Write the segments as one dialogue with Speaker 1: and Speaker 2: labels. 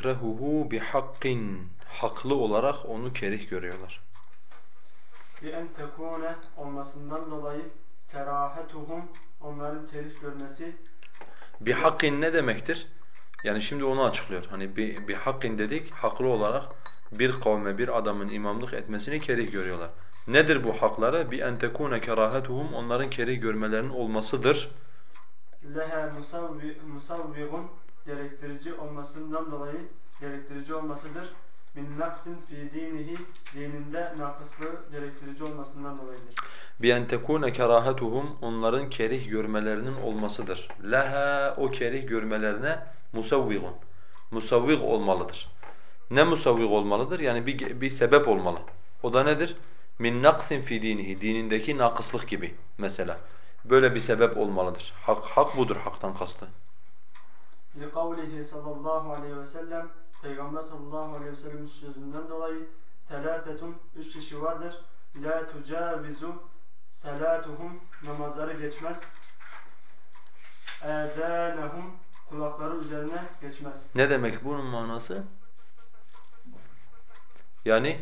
Speaker 1: Yekrahuhu
Speaker 2: bi hakkin haklı olarak onu kerih görüyorlar.
Speaker 1: Bi en tekune olmasından dolayı kerahetuhum onların kerih görmesi
Speaker 2: Bi hakkin ne demektir? Yani şimdi onu açıklıyor. Hani bir, bir hakkin dedik, haklı olarak bir kavme, bir adamın imamlık etmesini kerih görüyorlar. Nedir bu hakları? Bir en tekune kerahetuhum onların kerih görmelerinin olmasıdır.
Speaker 1: leha musavvigun gerektirici olmasından dolayı gerektirici olmasıdır. Min naksin fi dinihi dininde nakıslığı gerektirici olmasından dolayıdır.
Speaker 2: Bi en tekune kerahetuhum onların kerih görmelerinin olmasıdır. Leha o kerih görmelerine musavvigun. Musavvig olmalıdır. Ne musavvig olmalıdır? Yani bir, bir sebep olmalı. O da nedir? Min naksin fi dinihi. Dinindeki nakıslık gibi mesela. Böyle bir sebep olmalıdır. Hak, hak budur haktan kastı.
Speaker 1: Li kavlihi sallallahu aleyhi ve sellem Peygamber sallallahu aleyhi ve sellem'in sözünden dolayı telâfetun üç kişi vardır. La tucavizu selatuhum namazları geçmez. Edenehum kulakları üzerine geçmez.
Speaker 2: Ne demek bunun manası? Yani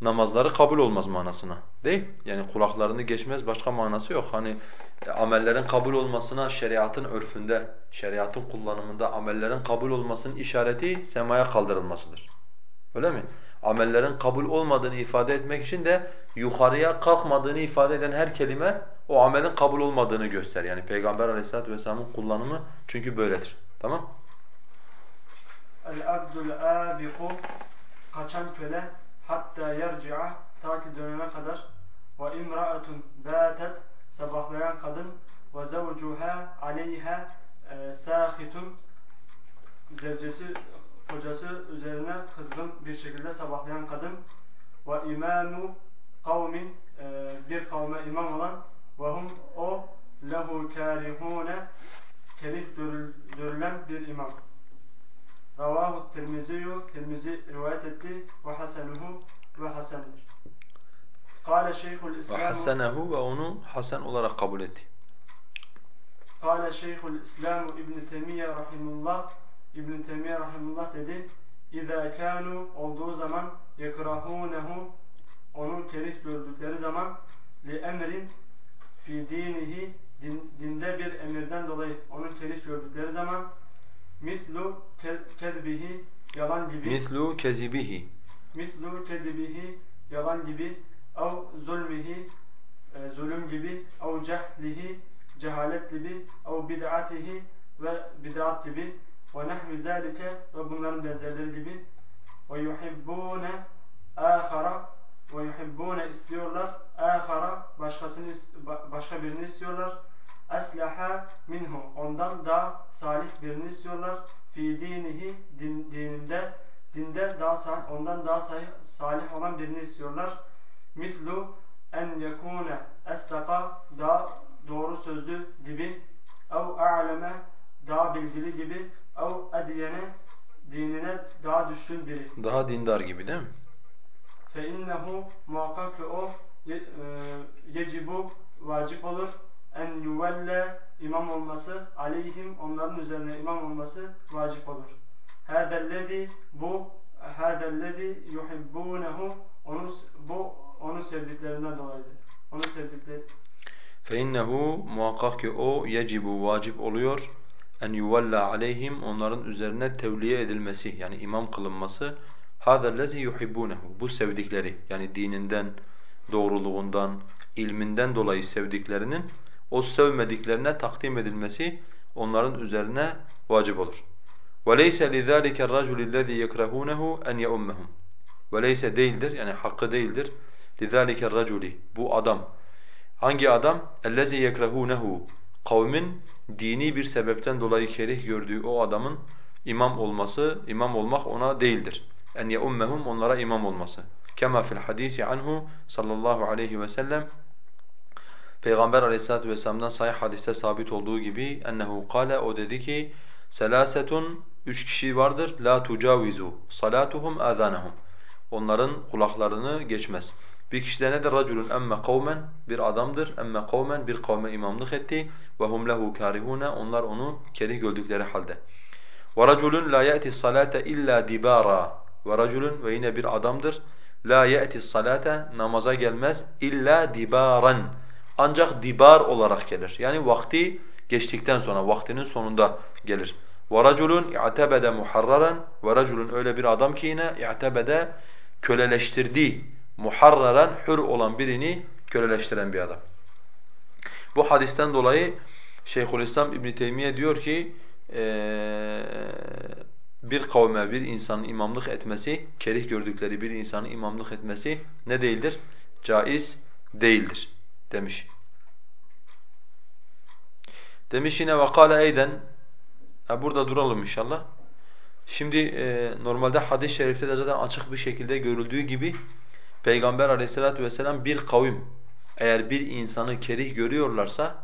Speaker 2: namazları kabul olmaz manasına değil. Yani kulaklarını geçmez başka manası yok. Hani amellerin kabul olmasına şeriatın örfünde, şeriatın kullanımında amellerin kabul olmasının işareti semaya kaldırılmasıdır. Öyle mi? Amellerin kabul olmadığını ifade etmek için de yukarıya kalkmadığını ifade eden her kelime o amelin kabul olmadığını göster. Yani Peygamber Aleyhisselatü vesselam'ın kullanımı çünkü böyledir. Tamam?
Speaker 1: El-abdul abiku kaçan köle hatta yerci'a ta ki dönene kadar ve imra'atun bâtet sabahlayan kadın ve zevcuha aleyha e, sâhitun zevcesi kocası üzerine kızgın bir şekilde sabahlayan kadın ve imamu kavmin e, bir kavme imam olan ve hum o lehu kârihûne kerih görülen bir imam. Ravahu Tirmiziyu, Tirmizi rivayet etti ve hasenuhu ve hasendir. Şeyhül İslam
Speaker 2: ve hasenehu ve onu hasen olarak kabul etti.
Speaker 1: Kale Şeyhül İslam İbn Teymiyye rahimullah İbn Teymiyye rahimullah dedi: "İza kanu olduğu zaman yekrahunehu onu kerih gördükleri zaman emrin fi dinihi din, dinde bir emirden dolayı onu kerih gördükleri zaman mislu kezbihi yalan gibi
Speaker 2: mislu kezibihi
Speaker 1: mislu kezibihi yalan gibi ev zulmihi e, zulüm gibi ev cehlihi cehalet gibi ev bid'atihi ve bid'at gibi ve nehvi zalike ve bunların benzerleri gibi. Ve yuhibbune ahara ve yuhibbune istiyorlar ahara başkasını başka birini istiyorlar. Eslaha minhu ondan daha salih birini istiyorlar. Fi dinihi din, dininde dinde daha ondan daha salih olan birini istiyorlar mislu en yekune estaka daha doğru sözlü gibi ev a'leme daha bilgili gibi ev ediyene dinine daha düşkün biri.
Speaker 2: Daha dindar gibi değil mi?
Speaker 1: Fe innehu muhakkak ki o e, yecibu vacip olur en yuvelle imam olması aleyhim onların üzerine imam olması vacip olur. Hâdellezî bu hâdellezî yuhibbunehu onu bu onu sevdiklerinden dolayıdır. Onu sevdikleri
Speaker 2: فَاِنَّهُ muhakkak ki o yecibu vacip oluyor en yuvalla aleyhim onların üzerine tevliye edilmesi yani imam kılınması هَذَا الَّذِي يُحِبُّونَهُ Bu sevdikleri yani dininden, doğruluğundan, ilminden dolayı sevdiklerinin o sevmediklerine takdim edilmesi onların üzerine vacip olur. وَلَيْسَ لِذَٰلِكَ الرَّجُلِ الَّذ۪ي يَكْرَهُونَهُ اَنْ يَؤُمَّهُمْ وَلَيْسَ değildir yani hakkı değildir. لِذَٰلِكَ الرَّجُلِ Bu adam. Hangi adam? اَلَّذ۪ي يَكْرَهُونَهُ Kavmin dini bir sebepten dolayı kerih gördüğü o adamın imam olması, imam olmak ona değildir. En yeummehum onlara imam olması. Kema fil hadisi anhu sallallahu aleyhi ve sellem Peygamber aleyhissalatu vesselam'dan sahih hadiste sabit olduğu gibi ennehu kâle o dedi ki selasetun üç kişi vardır la tucavizu salatuhum azanahum. Onların kulaklarını geçmez. Bir kişi de nedir? Raculun emme kavmen bir adamdır. Emme kavmen bir kavme imamlık etti ve hum lehu karihune. Onlar onu kerih gördükleri halde. Ve raculun la ya'ti salate illa dibara. Ve raculun ve yine bir adamdır. La ya'ti salate namaza gelmez illa dibaran. Ancak dibar olarak gelir. Yani vakti geçtikten sonra, vaktinin sonunda gelir. وَرَجُلٌ اِعْتَبَدَ مُحَرَّرًا وَرَجُلٌ öyle bir adam ki yine اِعْتَبَدَ köleleştirdi. Muharraran hür olan birini köleleştiren bir adam. Bu hadisten dolayı Şeyhülislam İbn Teymiye diyor ki ee, bir kavme bir insanın imamlık etmesi, kerih gördükleri bir insanın imamlık etmesi ne değildir? Caiz değildir demiş. Demiş yine وَقَالَ اَيْدًا ha Burada duralım inşallah. Şimdi e, normalde hadis-i şerifte de zaten açık bir şekilde görüldüğü gibi Peygamber aleyhissalatu vesselam bir kavim eğer bir insanı kerih görüyorlarsa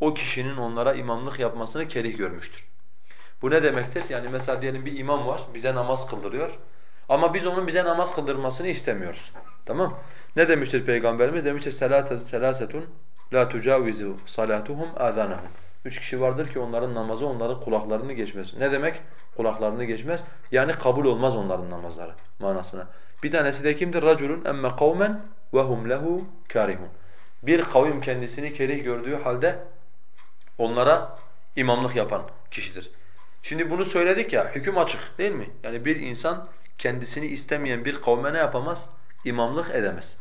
Speaker 2: o kişinin onlara imamlık yapmasını kerih görmüştür. Bu ne demektir? Yani mesela diyelim bir imam var, bize namaz kıldırıyor. Ama biz onun bize namaz kıldırmasını istemiyoruz. Tamam? Ne demiştir Peygamberimiz? Demiştir selasetun la tucavizu salatuhum azanahum. Üç kişi vardır ki onların namazı onların kulaklarını geçmez. Ne demek? Kulaklarını geçmez. Yani kabul olmaz onların namazları manasına. Bir tanesi de kimdir? Raculun emme kavmen ve hum lehu karihun. Bir kavim kendisini kerih gördüğü halde onlara imamlık yapan kişidir. Şimdi bunu söyledik ya, hüküm açık değil mi? Yani bir insan kendisini istemeyen bir kavme ne yapamaz? İmamlık edemez.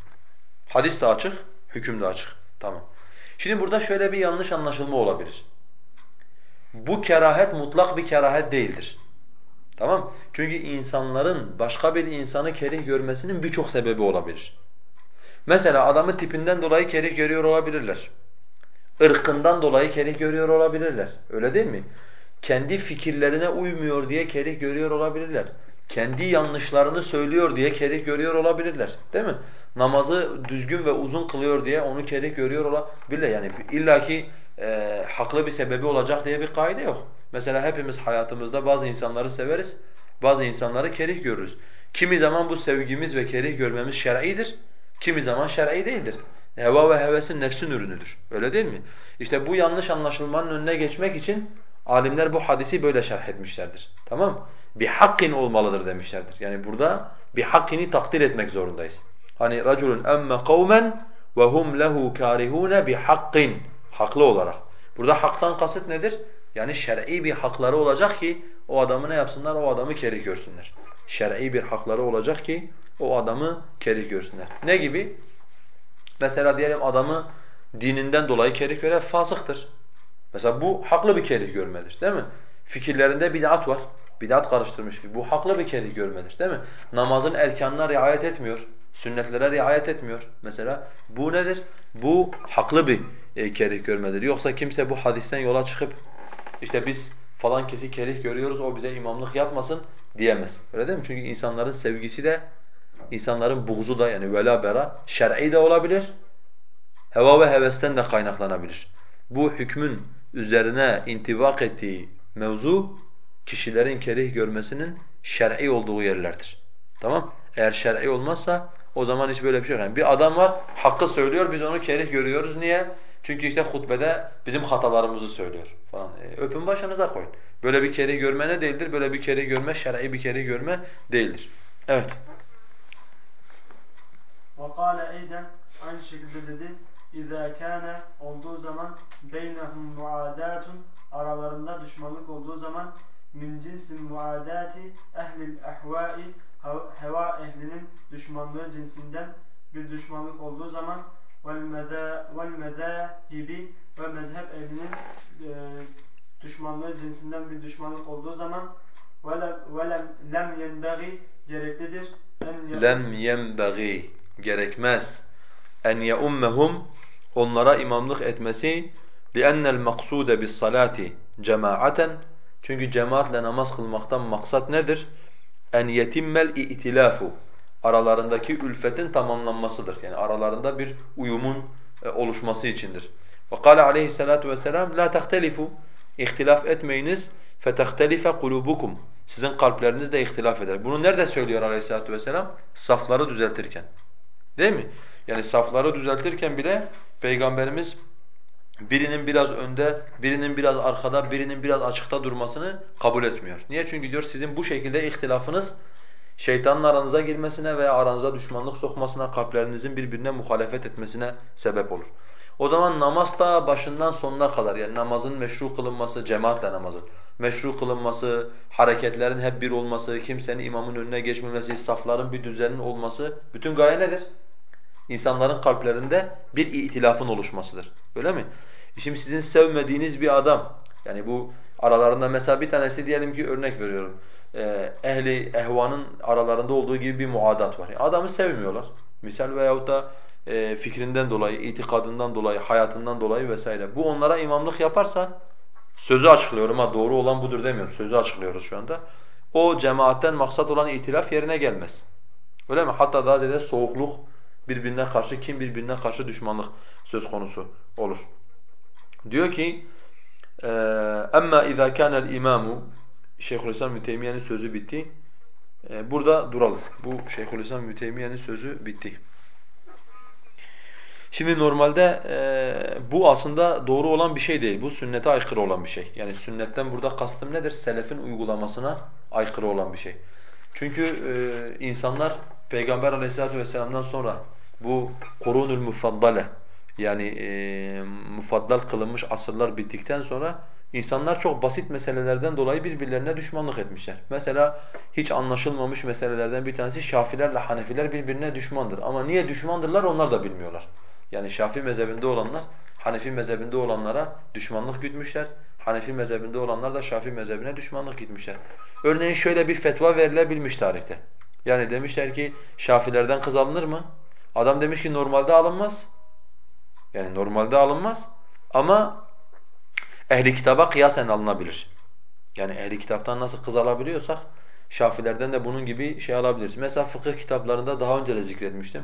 Speaker 2: Hadis de açık, hüküm de açık. Tamam. Şimdi burada şöyle bir yanlış anlaşılma olabilir. Bu kerahet mutlak bir kerahet değildir. Tamam? Çünkü insanların başka bir insanı kerih görmesinin birçok sebebi olabilir. Mesela adamı tipinden dolayı kerih görüyor olabilirler. Irkından dolayı kerih görüyor olabilirler. Öyle değil mi? Kendi fikirlerine uymuyor diye kerih görüyor olabilirler. Kendi yanlışlarını söylüyor diye kerih görüyor olabilirler. Değil mi? Namazı düzgün ve uzun kılıyor diye onu kerih görüyor olabilirler. Yani illaki e, haklı bir sebebi olacak diye bir kaide yok. Mesela hepimiz hayatımızda bazı insanları severiz, bazı insanları kerih görürüz. Kimi zaman bu sevgimiz ve kerih görmemiz şer'idir, kimi zaman şer'i değildir. Heva ve hevesin nefsin ürünüdür. Öyle değil mi? İşte bu yanlış anlaşılmanın önüne geçmek için alimler bu hadisi böyle şerh etmişlerdir. Tamam Bir hakkin olmalıdır demişlerdir. Yani burada bir hakkini takdir etmek zorundayız. Hani raculun emme kavmen ve hum lehu karihun bi hakkin haklı olarak. Burada haktan kasıt nedir? Yani şer'i bir hakları olacak ki o adamı ne yapsınlar? O adamı kerih görsünler. Şer'i bir hakları olacak ki o adamı kerih görsünler. Ne gibi? Mesela diyelim adamı dininden dolayı kerih gören fasıktır. Mesela bu haklı bir kerih görmedir değil mi? Fikirlerinde bid'at var. Bid'at karıştırmış. Bu haklı bir kerih görmedir değil mi? Namazın erkanına riayet etmiyor. Sünnetlere riayet etmiyor mesela. Bu nedir? Bu haklı bir e, kerih görmedir. Yoksa kimse bu hadisten yola çıkıp işte biz falan kesi kerih görüyoruz o bize imamlık yapmasın diyemez. Öyle değil mi? Çünkü insanların sevgisi de insanların buğzu da yani vela bera şer'i de olabilir. Heva ve hevesten de kaynaklanabilir. Bu hükmün üzerine intibak ettiği mevzu kişilerin kerih görmesinin şer'i olduğu yerlerdir. Tamam? Eğer şer'i olmazsa o zaman hiç böyle bir şey yok. Yani bir adam var, hakkı söylüyor, biz onu kerih görüyoruz. Niye? Çünkü işte hutbede bizim hatalarımızı söylüyor falan. E, öpün başınıza koyun. Böyle bir kerih görme ne değildir? Böyle bir kerih görme, şer'i bir kerih görme değildir. Evet.
Speaker 1: وَقَالَ اَيْدًا Aynı şekilde dedi. اِذَا كَانَ olduğu zaman بَيْنَهُمْ مُعَادَاتٌ aralarında düşmanlık olduğu zaman min cinsin muadati ehlil ehvai heva ehlinin düşmanlığı cinsinden bir düşmanlık olduğu zaman vel medahibi ve mezhep ehlinin e, düşmanlığı cinsinden bir düşmanlık olduğu zaman velem lem yenbagi gereklidir.
Speaker 2: Lem yenbagi gerekmez. En yeummehum onlara imamlık etmesi لِأَنَّ الْمَقْصُودَ بِالصَّلَاةِ cemaaten çünkü cemaatle namaz kılmaktan maksat nedir? En yetimmel i'tilafu aralarındaki ülfetin tamamlanmasıdır. Yani aralarında bir uyumun e, oluşması içindir. Ve kâle aleyhissalâtu vesselâm la tehtelifu ihtilaf etmeyiniz fetehtelife kulubukum. Sizin kalpleriniz de ihtilaf eder. Bunu nerede söylüyor aleyhissalatu vesselam? Safları düzeltirken. Değil mi? Yani safları düzeltirken bile Peygamberimiz birinin biraz önde, birinin biraz arkada, birinin biraz açıkta durmasını kabul etmiyor. Niye? Çünkü diyor sizin bu şekilde ihtilafınız şeytanın aranıza girmesine veya aranıza düşmanlık sokmasına, kalplerinizin birbirine muhalefet etmesine sebep olur. O zaman namaz da başından sonuna kadar yani namazın meşru kılınması, cemaatle namazın meşru kılınması, hareketlerin hep bir olması, kimsenin imamın önüne geçmemesi, safların bir düzenin olması bütün gaye nedir? İnsanların kalplerinde bir itilafın oluşmasıdır. Öyle mi? Şimdi sizin sevmediğiniz bir adam, yani bu aralarında mesela bir tanesi diyelim ki örnek veriyorum. E, ehli ehvanın aralarında olduğu gibi bir muadat var. Yani adamı sevmiyorlar. Misal veyahut da e, fikrinden dolayı, itikadından dolayı, hayatından dolayı vesaire. Bu onlara imamlık yaparsa sözü açıklıyorum ha doğru olan budur demiyorum. Sözü açıklıyoruz şu anda. O cemaatten maksat olan itilaf yerine gelmez. Öyle mi? Hatta daha ziyade soğukluk birbirine karşı, kim birbirine karşı düşmanlık söz konusu olur. Diyor ki: e, "Amma iza kana al-imamu Şeyhülislam Müteymiye'nin sözü bitti. Burada duralım. Bu Şeyhülislam Müteymiye'nin sözü bitti. Şimdi normalde e, bu aslında doğru olan bir şey değil. Bu sünnete aykırı olan bir şey. Yani sünnetten burada kastım nedir? Selefin uygulamasına aykırı olan bir şey. Çünkü e, insanlar Peygamber aleyhissalatu vesselam'dan sonra bu kurunul mufaddale yani e, mufaddal kılınmış asırlar bittikten sonra insanlar çok basit meselelerden dolayı birbirlerine düşmanlık etmişler. Mesela hiç anlaşılmamış meselelerden bir tanesi Şafilerle Hanefiler birbirine düşmandır. Ama niye düşmandırlar onlar da bilmiyorlar. Yani Şafii mezhebinde olanlar Hanefi mezhebinde olanlara düşmanlık gütmüşler. Hanefi mezhebinde olanlar da Şafii mezhebine düşmanlık gitmişler. Örneğin şöyle bir fetva verilebilmiş tarihte. Yani demişler ki Şafilerden kız alınır mı? Adam demiş ki normalde alınmaz. Yani normalde alınmaz ama ehli kitaba kıyasen alınabilir. Yani ehli kitaptan nasıl kız alabiliyorsak Şafilerden de bunun gibi şey alabiliriz. Mesela fıkıh kitaplarında daha önce de zikretmiştim.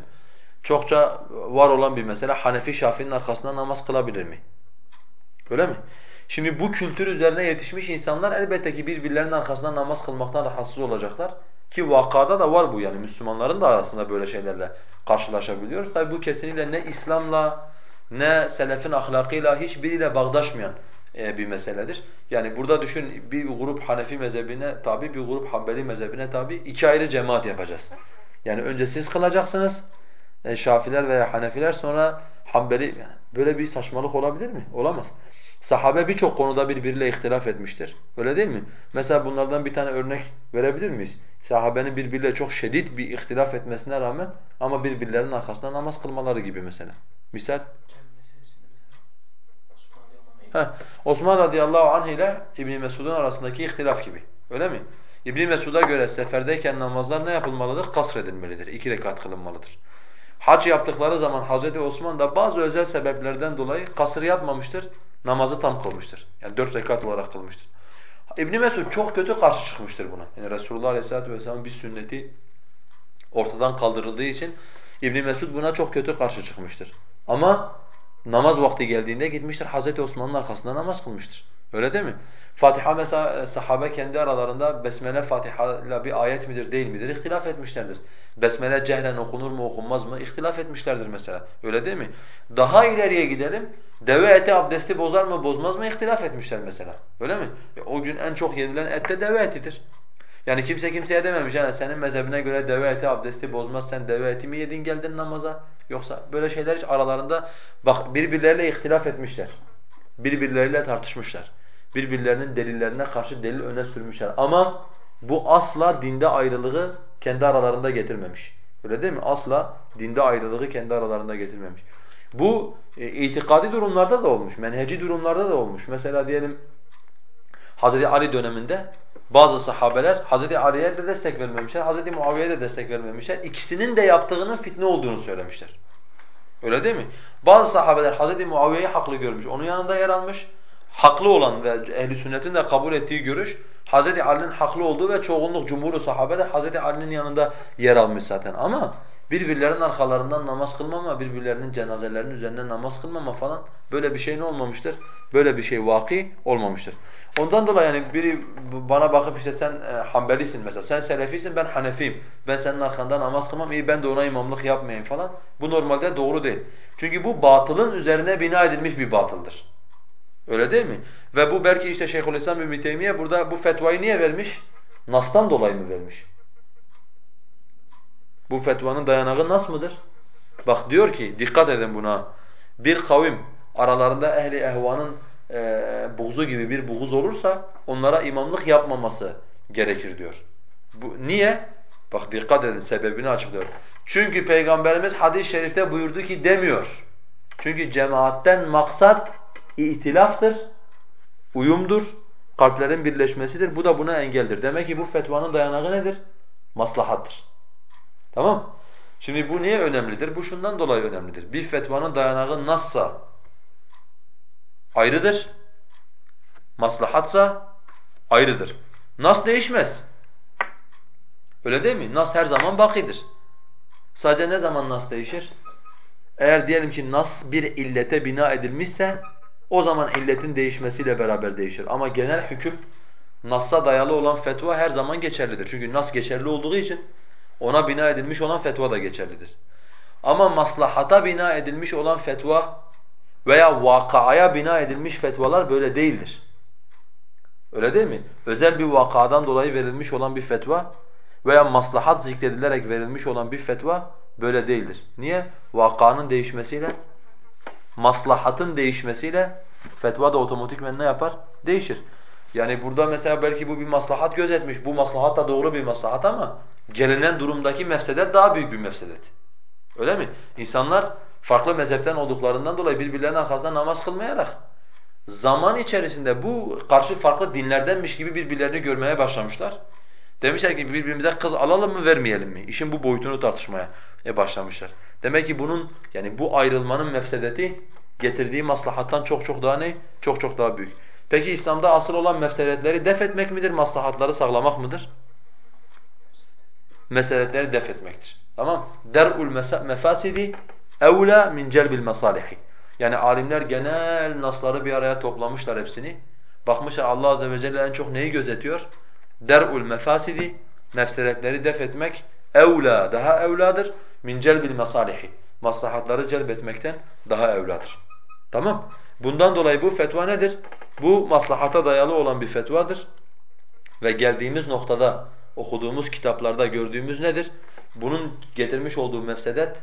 Speaker 2: Çokça var olan bir mesele Hanefi Şafii'nin arkasında namaz kılabilir mi? Öyle mi? Şimdi bu kültür üzerine yetişmiş insanlar elbette ki birbirlerinin arkasında namaz kılmaktan rahatsız olacaklar. Ki vakada da var bu yani Müslümanların da arasında böyle şeylerle karşılaşabiliyoruz. Tabi bu kesinlikle ne İslam'la ne selefin ahlakıyla hiçbiriyle bağdaşmayan bir meseledir. Yani burada düşün bir grup Hanefi mezhebine tabi, bir grup Hanbeli mezhebine tabi iki ayrı cemaat yapacağız. Yani önce siz kılacaksınız, e, Şafiler veya Hanefiler sonra Hanbeli böyle bir saçmalık olabilir mi? Olamaz. Sahabe birçok konuda birbiriyle ihtilaf etmiştir. Öyle değil mi? Mesela bunlardan bir tane örnek verebilir miyiz? Sahabenin birbiriyle çok şiddet bir ihtilaf etmesine rağmen ama birbirlerinin arkasında namaz kılmaları gibi mesela. Misal? Heh, Osman radıyallahu anh ile İbn Mesud'un arasındaki ihtilaf gibi. Öyle mi? İbn Mesud'a göre seferdeyken namazlar ne yapılmalıdır? Kasredilmelidir. İki rekat kılınmalıdır. Hac yaptıkları zaman Hazreti Osman da bazı özel sebeplerden dolayı kasır yapmamıştır, namazı tam kılmıştır. Yani dört rekat olarak kılmıştır. İbn Mesud çok kötü karşı çıkmıştır buna. Yani Resulullah Aleyhisselatü Vesselam'ın bir sünneti ortadan kaldırıldığı için İbn Mesud buna çok kötü karşı çıkmıştır. Ama namaz vakti geldiğinde gitmiştir Hazreti Osman'ın arkasında namaz kılmıştır. Öyle değil mi? Fatiha mesela e, sahabe kendi aralarında Besmele Fatiha ile bir ayet midir değil midir ihtilaf etmişlerdir. Besmele cehlen okunur mu okunmaz mı ihtilaf etmişlerdir mesela. Öyle değil mi? Daha ileriye gidelim. Deve eti abdesti bozar mı bozmaz mı ihtilaf etmişler mesela. Öyle mi? E, o gün en çok yenilen et de deve etidir. Yani kimse kimseye dememiş yani senin mezhebine göre deve eti abdesti bozmaz sen deve eti mi yedin geldin namaza? Yoksa böyle şeyler hiç aralarında bak birbirleriyle ihtilaf etmişler. Birbirleriyle tartışmışlar. Birbirlerinin delillerine karşı delil öne sürmüşler. Ama bu asla dinde ayrılığı kendi aralarında getirmemiş. Öyle değil mi? Asla dinde ayrılığı kendi aralarında getirmemiş. Bu e, itikadi durumlarda da olmuş, menheci durumlarda da olmuş. Mesela diyelim Hz. Ali döneminde bazı sahabeler Hz. Ali'ye de destek vermemişler, Hz. Muaviye'ye de destek vermemişler. İkisinin de yaptığının fitne olduğunu söylemişler. Öyle değil mi? Bazı sahabeler Hz. Muaviye'yi haklı görmüş, onun yanında yer almış. Haklı olan ve ehli sünnetin de kabul ettiği görüş Hz. Ali'nin haklı olduğu ve çoğunluk cumhur sahabe de Hz. Ali'nin yanında yer almış zaten. Ama Birbirlerinin arkalarından namaz kılmama, birbirlerinin cenazelerinin üzerine namaz kılmama falan böyle bir şey ne olmamıştır? Böyle bir şey vaki olmamıştır. Ondan dolayı yani biri bana bakıp işte sen e, Hanbelisin mesela, sen Selefisin ben Hanefiyim. Ben senin arkanda namaz kılmam, iyi ben de ona imamlık yapmayayım falan. Bu normalde doğru değil. Çünkü bu batılın üzerine bina edilmiş bir batıldır. Öyle değil mi? Ve bu belki işte Şeyhülislam İbn Teymiye burada bu fetvayı niye vermiş? Nas'tan dolayı mı vermiş? Bu fetvanın dayanağı nas mıdır? Bak diyor ki, dikkat edin buna. Bir kavim aralarında ehli ehvanın e, buğzu gibi bir buğuz olursa onlara imamlık yapmaması gerekir diyor. Bu niye? Bak dikkat edin sebebini açıklıyor. Çünkü Peygamberimiz hadis-i şerifte buyurdu ki demiyor. Çünkü cemaatten maksat itilaftır, uyumdur, kalplerin birleşmesidir. Bu da buna engeldir. Demek ki bu fetvanın dayanağı nedir? Maslahattır. Tamam Şimdi bu niye önemlidir? Bu şundan dolayı önemlidir. Bir fetvanın dayanağı nassa ayrıdır. Maslahatsa ayrıdır. Nas değişmez. Öyle değil mi? Nas her zaman bakidir. Sadece ne zaman nas değişir? Eğer diyelim ki nas bir illete bina edilmişse o zaman illetin değişmesiyle beraber değişir. Ama genel hüküm Nas'a dayalı olan fetva her zaman geçerlidir. Çünkü Nas geçerli olduğu için ona bina edilmiş olan fetva da geçerlidir. Ama maslahata bina edilmiş olan fetva veya vakaya bina edilmiş fetvalar böyle değildir. Öyle değil mi? Özel bir vakadan dolayı verilmiş olan bir fetva veya maslahat zikredilerek verilmiş olan bir fetva böyle değildir. Niye? Vakanın değişmesiyle, maslahatın değişmesiyle fetva da otomatikmen ne yapar? Değişir. Yani burada mesela belki bu bir maslahat gözetmiş. Bu maslahat da doğru bir maslahat ama gelinen durumdaki mefsedet daha büyük bir mefsedet. Öyle mi? İnsanlar farklı mezhepten olduklarından dolayı birbirlerinin arkasında namaz kılmayarak zaman içerisinde bu karşı farklı dinlerdenmiş gibi birbirlerini görmeye başlamışlar. Demişler ki birbirimize kız alalım mı vermeyelim mi? İşin bu boyutunu tartışmaya e başlamışlar. Demek ki bunun yani bu ayrılmanın mefsedeti getirdiği maslahattan çok çok daha ne? Çok çok daha büyük. Peki İslam'da asıl olan mefsedetleri def etmek midir, maslahatları sağlamak mıdır? Meseletleri def etmektir. Tamam? Der'ul mefasidi evla min celbil masalihi. Yani alimler genel nasları bir araya toplamışlar hepsini. Bakmışlar Allah azze ve celle en çok neyi gözetiyor? Der'ul mefasidi, mefsedetleri def etmek evla, daha evladır min celbil masalihi. Maslahatları celbetmekten daha evladır. Tamam? Bundan dolayı bu fetva nedir? Bu maslahata dayalı olan bir fetvadır. Ve geldiğimiz noktada okuduğumuz kitaplarda gördüğümüz nedir? Bunun getirmiş olduğu mefsedet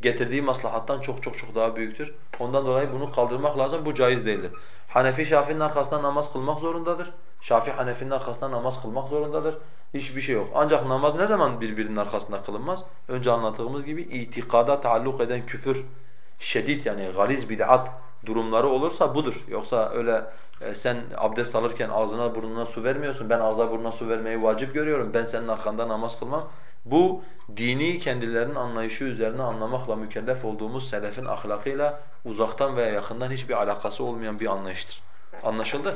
Speaker 2: getirdiği maslahattan çok çok çok daha büyüktür. Ondan dolayı bunu kaldırmak lazım. Bu caiz değildir. Hanefi Şafii'nin arkasından namaz kılmak zorundadır. Şafii Hanefi'nin arkasından namaz kılmak zorundadır. Hiçbir şey yok. Ancak namaz ne zaman birbirinin arkasında kılınmaz? Önce anlattığımız gibi itikada taalluk eden küfür, şedid yani galiz bid'at durumları olursa budur. Yoksa öyle e, sen abdest alırken ağzına burnuna su vermiyorsun. Ben ağza burnuna su vermeyi vacip görüyorum. Ben senin arkanda namaz kılmam. Bu dini kendilerinin anlayışı üzerine anlamakla mükellef olduğumuz selefin ahlakıyla uzaktan veya yakından hiçbir alakası olmayan bir anlayıştır. Anlaşıldı?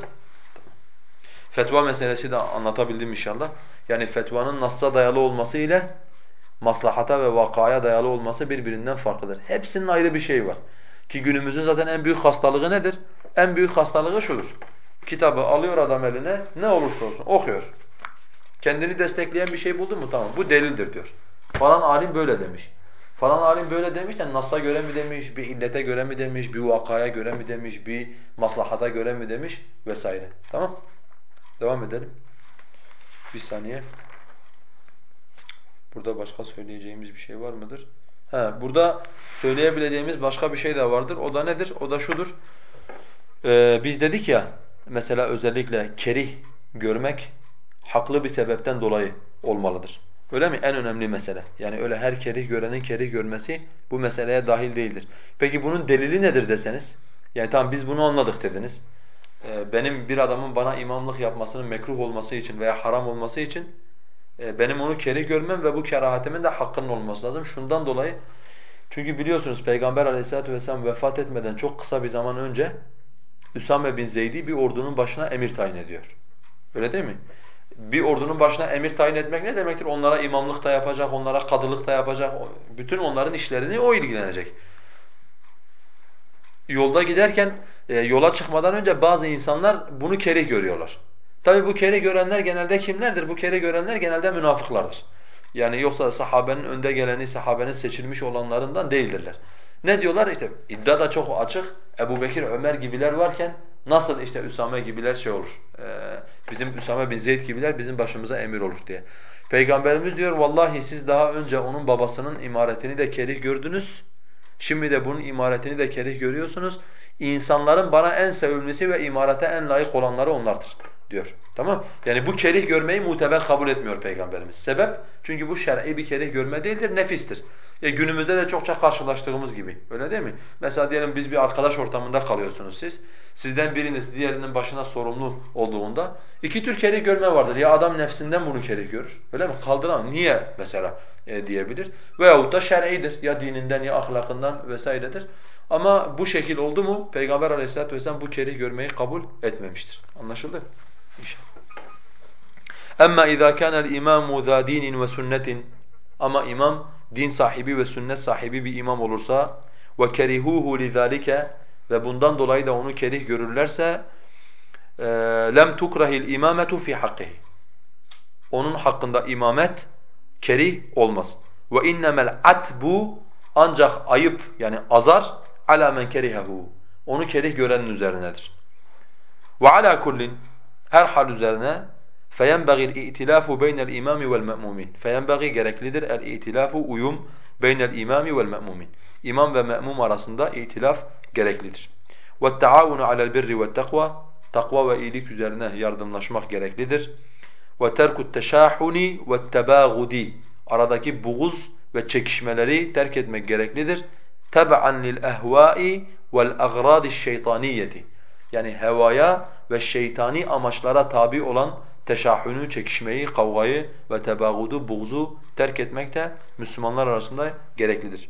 Speaker 2: Fetva meselesi de anlatabildim inşallah. Yani fetvanın nassa dayalı olması ile maslahata ve vakaya dayalı olması birbirinden farklıdır. Hepsinin ayrı bir şey var. Ki günümüzün zaten en büyük hastalığı nedir? En büyük hastalığı şudur. Kitabı alıyor adam eline, ne olursa olsun okuyor. Kendini destekleyen bir şey buldu mu tamam bu delildir diyor. Falan alim böyle demiş. Falan alim böyle demiş yani Nas'a göre mi demiş, bir illete göre mi demiş, bir vakaya göre mi demiş, bir maslahata göre mi demiş vesaire. Tamam? Devam edelim. Bir saniye. Burada başka söyleyeceğimiz bir şey var mıdır? He, burada söyleyebileceğimiz başka bir şey de vardır. O da nedir? O da şudur. Ee, biz dedik ya mesela özellikle kerih görmek haklı bir sebepten dolayı olmalıdır. Öyle mi? En önemli mesele. Yani öyle her kerih görenin kerih görmesi bu meseleye dahil değildir. Peki bunun delili nedir deseniz? Yani tamam biz bunu anladık dediniz. Ee, benim bir adamın bana imamlık yapmasının mekruh olması için veya haram olması için e, benim onu kerih görmem ve bu kerahatimin de hakkının olması lazım. Şundan dolayı çünkü biliyorsunuz Peygamber Aleyhisselatü vesselam vefat etmeden çok kısa bir zaman önce Üsame bin Zeyd'i bir ordunun başına emir tayin ediyor. Öyle değil mi? bir ordunun başına emir tayin etmek ne demektir? Onlara imamlık da yapacak, onlara kadılık da yapacak. Bütün onların işlerini o ilgilenecek. Yolda giderken e, yola çıkmadan önce bazı insanlar bunu kerih görüyorlar. Tabi bu kerih görenler genelde kimlerdir? Bu kerih görenler genelde münafıklardır. Yani yoksa sahabenin önde geleni, sahabenin seçilmiş olanlarından değildirler. Ne diyorlar? İşte iddia da çok açık. Ebu Bekir, Ömer gibiler varken nasıl işte Üsame gibiler şey olur? Ee, bizim Üsame bin Zeyd gibiler bizim başımıza emir olur diye. Peygamberimiz diyor vallahi siz daha önce onun babasının imaretini de kerih gördünüz. Şimdi de bunun imaretini de kerih görüyorsunuz. İnsanların bana en sevimlisi ve imarete en layık olanları onlardır diyor. Tamam? Yani bu kerih görmeyi muteber kabul etmiyor Peygamberimiz. Sebep? Çünkü bu şer'i bir kerih görme değildir, nefistir. Ya günümüzde de çokça karşılaştığımız gibi. Öyle değil mi? Mesela diyelim biz bir arkadaş ortamında kalıyorsunuz siz. Sizden biriniz diğerinin başına sorumlu olduğunda iki tür kerih görme vardır. Ya adam nefsinden bunu kerih görür. Öyle mi? Kaldıran niye mesela e, diyebilir. Veyahut da şer'idir. Ya dininden ya ahlakından vesairedir. Ama bu şekil oldu mu Peygamber aleyhissalatu vesselam bu kerih görmeyi kabul etmemiştir. Anlaşıldı? İnşallah. İza kana el-imamu za dinin ve sünnetin ama imam din sahibi ve sünnet sahibi bir imam olursa ve kerihuhu lizalike ve bundan dolayı da onu kerih görürlerse lem tukrahil imametu fi hakkihi. Onun hakkında imamet kerih olmaz. Ve innemel atbu ancak ayıp yani azar ala men kerihehu. Onu kerih görenin üzerinedir. Ve ala kullin her hal üzerine فَيَنْبَغِي الْاِئْتِلَافُ بَيْنَ الْاِمَامِ وَالْمَأْمُومِينَ فَيَنْبَغِي gereklidir el-i'tilafu uyum beynel imami vel me'mumin. İmam ve me'mum arasında itilaf gereklidir. وَالتَّعَاوُنُ عَلَى الْبِرِّ وَالتَّقْوَى Takva ve iyilik üzerine yardımlaşmak gereklidir. وَتَرْكُ التَّشَاحُنِ وَالتَّبَاغُدِ Aradaki buğuz ve çekişmeleri terk etmek gereklidir. تَبْعًا لِلْأَهْوَاءِ وَالْأَغْرَادِ الشَّيْطَانِيَّةِ Yani hevaya ve şeytani amaçlara tabi olan teşahhünü, çekişmeyi, kavgayı ve tebağudu, buğzu terk etmek de Müslümanlar arasında gereklidir.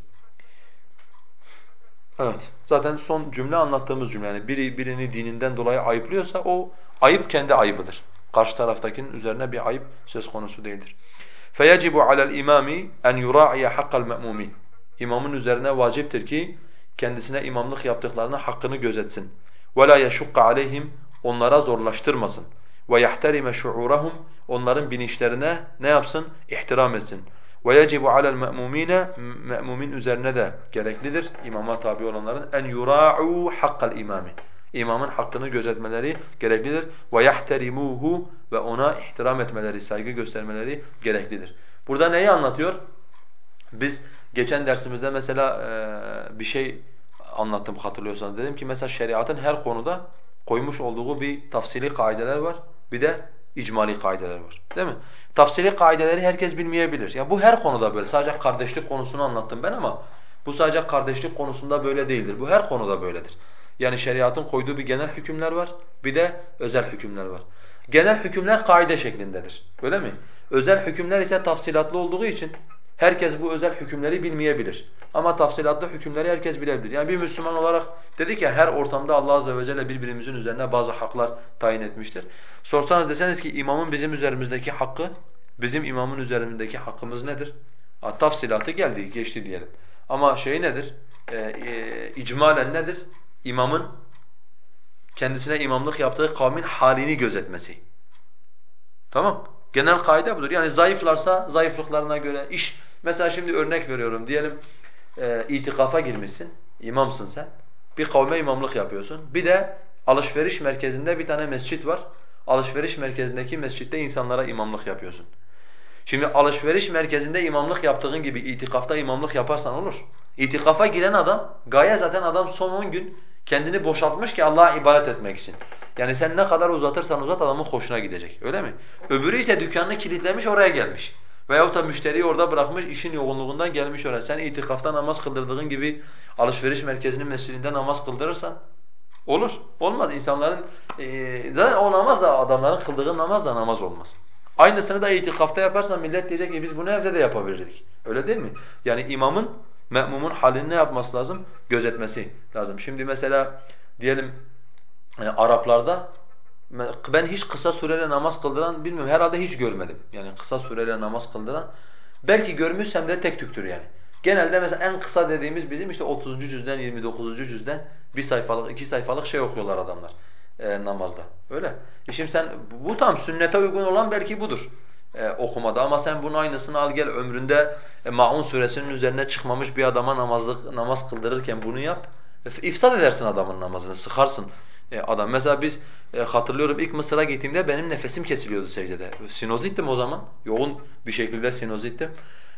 Speaker 2: Evet. Zaten son cümle anlattığımız cümle. Yani biri birini dininden dolayı ayıplıyorsa o ayıp kendi ayıbıdır. Karşı taraftakinin üzerine bir ayıp söz konusu değildir. فَيَجِبُ عَلَى الْاِمَامِ اَنْ يُرَاعِيَ حَقَّ الْمَأْمُومِينَ İmamın üzerine vaciptir ki kendisine imamlık yaptıklarına hakkını gözetsin. وَلَا يَشُقَّ عَلَيْهِمْ Onlara zorlaştırmasın ve yahterime şuurahum onların bilinçlerine ne yapsın? İhtiram etsin. Ve yecibu alel me'mumine me'mumin üzerine de gereklidir imama tabi olanların en yura'u hakkal imami. İmamın hakkını gözetmeleri gereklidir. Ve yahterimuhu ve ona ihtiram etmeleri, saygı göstermeleri gereklidir. Burada neyi anlatıyor? Biz geçen dersimizde mesela e, bir şey anlattım hatırlıyorsanız. Dedim ki mesela şeriatın her konuda koymuş olduğu bir tafsili kaideler var. Bir de icmali kaideler var. Değil mi? Tafsili kaideleri herkes bilmeyebilir. Ya bu her konuda böyle. Sadece kardeşlik konusunu anlattım ben ama bu sadece kardeşlik konusunda böyle değildir. Bu her konuda böyledir. Yani şeriatın koyduğu bir genel hükümler var, bir de özel hükümler var. Genel hükümler kaide şeklindedir. Öyle mi? Özel hükümler ise tafsilatlı olduğu için herkes bu özel hükümleri bilmeyebilir. Ama tafsilatlı hükümleri herkes bilebilir. Yani bir Müslüman olarak dedik ya her ortamda Allah azze ve celle birbirimizin üzerine bazı haklar tayin etmiştir. Sorsanız deseniz ki imamın bizim üzerimizdeki hakkı, bizim imamın üzerimizdeki hakkımız nedir? Ha, tafsilatı geldi, geçti diyelim. Ama şey nedir? E, e, icmalen nedir? İmamın kendisine imamlık yaptığı kavmin halini gözetmesi. Tamam? Genel kaide budur. Yani zayıflarsa zayıflıklarına göre iş. Mesela şimdi örnek veriyorum. Diyelim e, itikafa girmişsin, imamsın sen. Bir kavme imamlık yapıyorsun. Bir de alışveriş merkezinde bir tane mescit var. Alışveriş merkezindeki mescitte insanlara imamlık yapıyorsun. Şimdi alışveriş merkezinde imamlık yaptığın gibi itikafta imamlık yaparsan olur. İtikafa giren adam, gaye zaten adam son 10 gün kendini boşaltmış ki Allah'a ibadet etmek için. Yani sen ne kadar uzatırsan uzat adamın hoşuna gidecek. Öyle mi? Öbürü ise dükkanını kilitlemiş oraya gelmiş. Veyahut da müşteriyi orada bırakmış, işin yoğunluğundan gelmiş oraya. Sen itikafta namaz kıldırdığın gibi alışveriş merkezinin mescidinde namaz kıldırırsan olur. Olmaz. İnsanların e, zaten o namaz da adamların kıldığı namaz da namaz olmaz. Aynısını da itikafta yaparsan millet diyecek ki biz bunu evde de yapabilirdik. Öyle değil mi? Yani imamın, me'mumun halini ne yapması lazım? Gözetmesi lazım. Şimdi mesela diyelim yani Araplarda Ben hiç kısa süreyle namaz kıldıran bilmiyorum herhalde hiç görmedim. Yani kısa süreyle namaz kıldıran. Belki görmüşsem de tek tüktür yani. Genelde mesela en kısa dediğimiz bizim işte 30. cüzden 29. cüzden bir sayfalık, iki sayfalık şey okuyorlar adamlar e, namazda. Öyle. E şimdi sen bu tam sünnete uygun olan belki budur e, okumada ama sen bunun aynısını al gel ömründe e, Maun suresinin üzerine çıkmamış bir adama namazlık, namaz kıldırırken bunu yap. E, ifsad edersin adamın namazını, sıkarsın adam. Mesela biz e, hatırlıyorum ilk Mısır'a gittiğimde benim nefesim kesiliyordu secdede. Sinozittim o zaman. Yoğun bir şekilde sinozittim.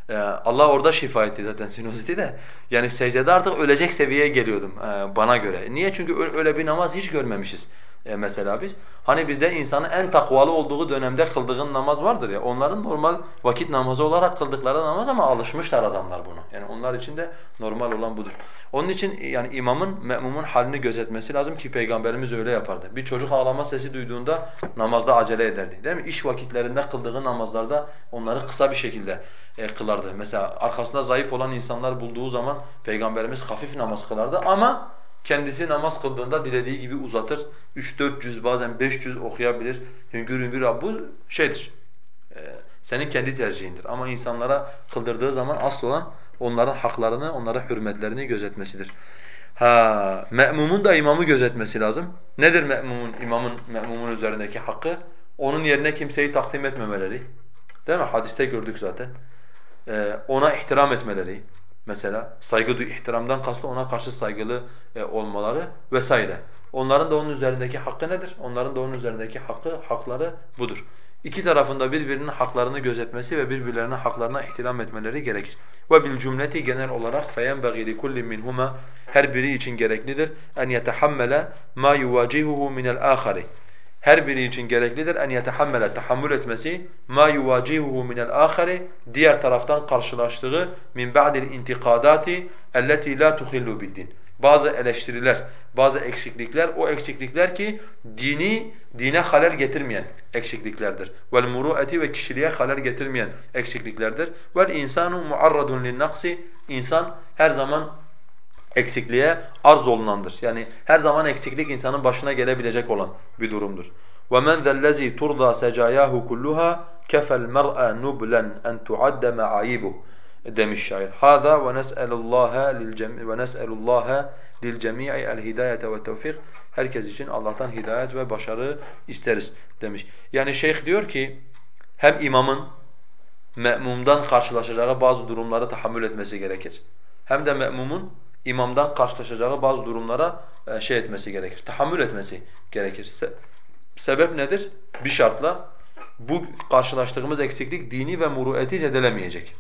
Speaker 2: E, Allah orada şifa etti zaten sinoziti de. Yani secdede artık ölecek seviyeye geliyordum e, bana göre. Niye? Çünkü öyle bir namaz hiç görmemişiz e, mesela biz. Hani bizde insanın en takvalı olduğu dönemde kıldığın namaz vardır ya. Onların normal vakit namazı olarak kıldıkları namaz ama alışmışlar adamlar buna. Yani onlar için de normal olan budur. Onun için yani imamın me'mumun halini gözetmesi lazım ki peygamberimiz öyle yapardı. Bir çocuk ağlama sesi duyduğunda namazda acele ederdi. Değil mi? İş vakitlerinde kıldığı namazlarda onları kısa bir şekilde e, kılardı. Mesela arkasında zayıf olan insanlar bulduğu zaman peygamberimiz hafif namaz kılardı ama Kendisi namaz kıldığında dilediği gibi uzatır. 3-400 bazen 500 okuyabilir. Hüngür hüngür bu şeydir. E, senin kendi tercihindir. Ama insanlara kıldırdığı zaman asıl olan onların haklarını, onlara hürmetlerini gözetmesidir. Ha, me'mumun da imamı gözetmesi lazım. Nedir me'mumun, imamın me'mumun üzerindeki hakkı? Onun yerine kimseyi takdim etmemeleri. Değil mi? Hadiste gördük zaten. Ee, ona ihtiram etmeleri. Mesela saygı duy, ihtiramdan kastı ona karşı saygılı e, olmaları vesaire. Onların da onun üzerindeki hakkı nedir? Onların da onun üzerindeki hakkı, hakları budur. İki tarafında birbirinin haklarını gözetmesi ve birbirlerine haklarına ihtiram etmeleri gerekir. Ve bil cümleti genel olarak feyenbagî li kulli minhuma her biri için gereklidir en yetehammele ma yuvacihuhu minel âkhari her biri için gereklidir en yetehammele tahammül etmesi ma yuvacihuhu minel ahari diğer taraftan karşılaştığı min ba'dil intikadati elleti la tuhillu biddin. Bazı eleştiriler, bazı eksiklikler o eksiklikler ki dini dine halel getirmeyen eksikliklerdir. Vel muru'eti ve kişiliğe halel getirmeyen eksikliklerdir. Vel insanu muarradun lin naksi insan her zaman eksikliğe arz olunandır. Yani her zaman eksiklik insanın başına gelebilecek olan bir durumdur. وَمَنْ ذَا الَّذ۪ي تُرْضَى سَجَايَاهُ كُلُّهَا كَفَ الْمَرْأَ نُبْلًا اَنْ تُعَدَّ مَعَيِبُهُ demiş şair. هَذَا وَنَسْأَلُ اللّٰهَ وَنَسْأَلُ اللّٰهَ لِلْجَمِيعِ الْهِدَايَةَ وَالتَّوْفِيقِ Herkes için Allah'tan hidayet ve başarı isteriz demiş. Yani şeyh diyor ki hem imamın me'mumdan karşılaşacağı bazı durumları tahammül etmesi gerekir. Hem de me'mumun imamdan karşılaşacağı bazı durumlara e, şey etmesi gerekir, tahammül etmesi gerekir. Se sebep nedir? Bir şartla bu karşılaştığımız eksiklik dini ve murueti zedelemeyecek.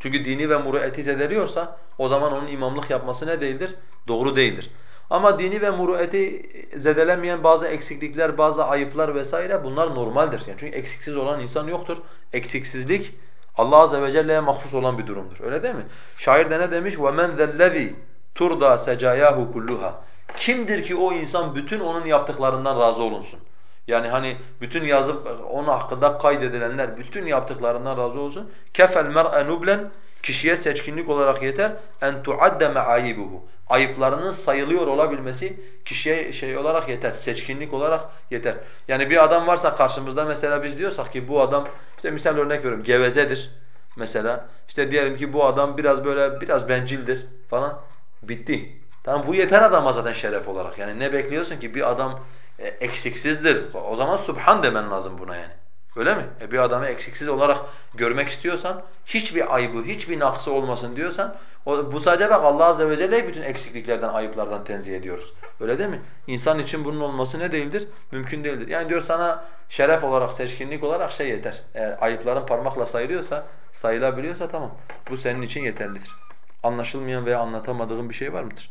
Speaker 2: Çünkü dini ve murueti zedeliyorsa o zaman onun imamlık yapması ne değildir? Doğru değildir. Ama dini ve murueti zedelemeyen bazı eksiklikler, bazı ayıplar vesaire bunlar normaldir. Yani çünkü eksiksiz olan insan yoktur. Eksiksizlik Allah azze ve celle'ye mahsus olan bir durumdur. Öyle değil mi? Şair de ne demiş? وَمَنْ ذَا turda secayahu kulluha. Kimdir ki o insan bütün onun yaptıklarından razı olunsun? Yani hani bütün yazıp onun hakkında kaydedilenler bütün yaptıklarından razı olsun. Kefel mer'e nublen kişiye seçkinlik olarak yeter en tuadde ma'ayibuhu. Ayıplarının sayılıyor olabilmesi kişiye şey olarak yeter, seçkinlik olarak yeter. Yani bir adam varsa karşımızda mesela biz diyorsak ki bu adam işte misal örnek veriyorum gevezedir mesela. İşte diyelim ki bu adam biraz böyle biraz bencildir falan. Bitti. Tamam bu yeter adama zaten şeref olarak. Yani ne bekliyorsun ki bir adam e, eksiksizdir. O zaman subhan demen lazım buna yani. Öyle mi? E bir adamı eksiksiz olarak görmek istiyorsan, hiçbir ayıbı, hiçbir naksı olmasın diyorsan, o, bu sadece bak Allah azze ve celle'yi bütün eksikliklerden, ayıplardan tenzih ediyoruz. Öyle değil mi? İnsan için bunun olması ne değildir? Mümkün değildir. Yani diyor sana şeref olarak, seçkinlik olarak şey yeter. Eğer ayıpların parmakla sayılıyorsa, sayılabiliyorsa tamam. Bu senin için yeterlidir. Anlaşılmayan veya anlatamadığın bir şey var mıdır?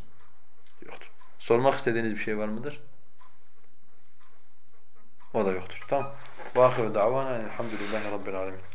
Speaker 2: Yoktur. Sormak istediğiniz bir şey var mıdır? O da yoktur. Tamam. وآخر دعوانا الحمد لله رب العالمين.